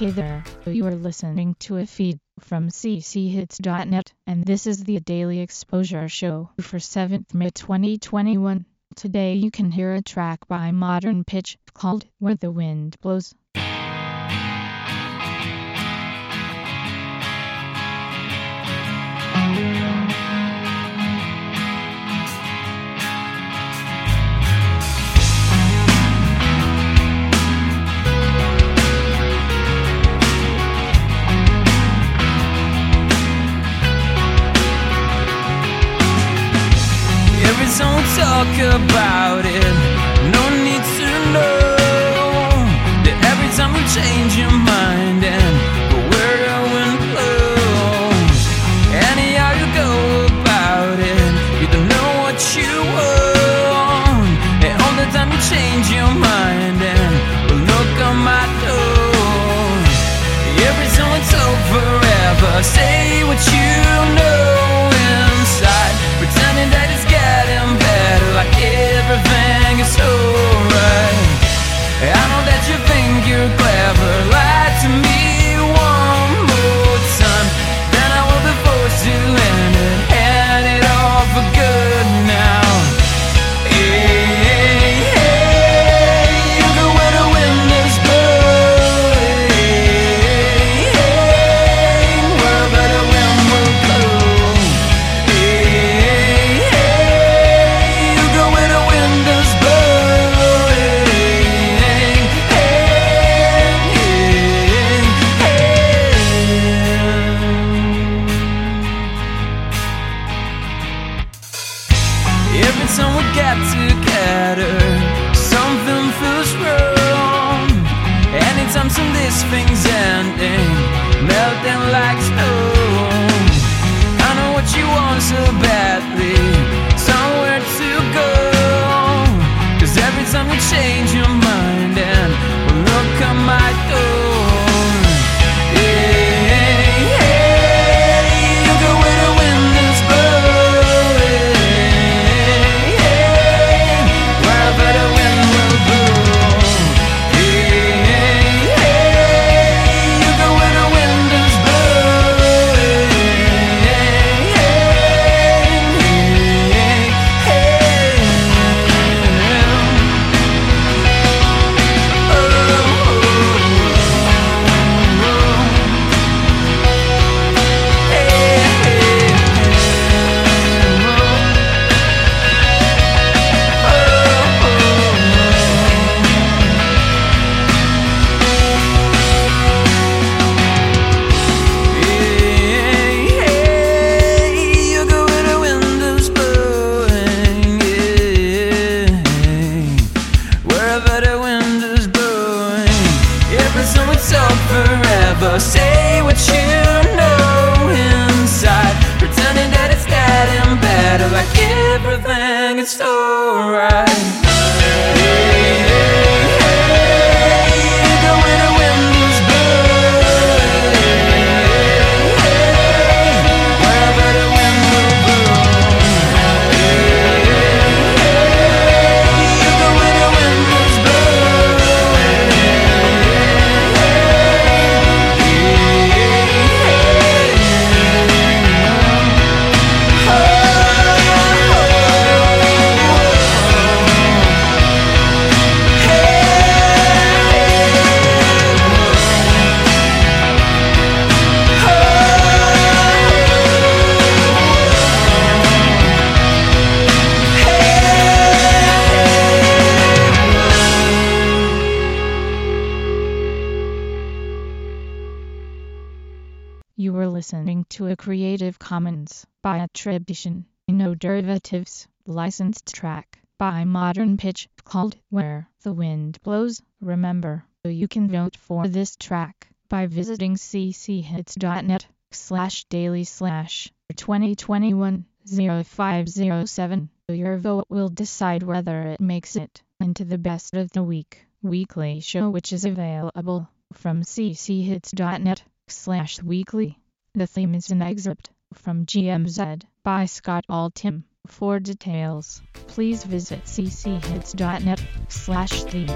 Hey there, you are listening to a feed from cchits.net, and this is the Daily Exposure Show for 7th May 2021. Today you can hear a track by Modern Pitch called Where the Wind Blows. Don't talk about it. No need to know that every time you change Time we get together, something feels wrong. Anytime some this thing's ending, melting like snow. I know what you want so badly, somewhere to go. Cause every time you change your mind and look at my door. Talk forever. Say what you know inside, pretending that it's like everything is alright. You were listening to a Creative Commons by attribution, no derivatives, licensed track by Modern Pitch called Where the Wind Blows. Remember, you can vote for this track by visiting cchits.net slash daily slash 2021 0507. Your vote will decide whether it makes it into the best of the week weekly show which is available from cchits.net slash weekly. The theme is an excerpt from GMZ by Scott Altham. For details, please visit cchits.net slash theme.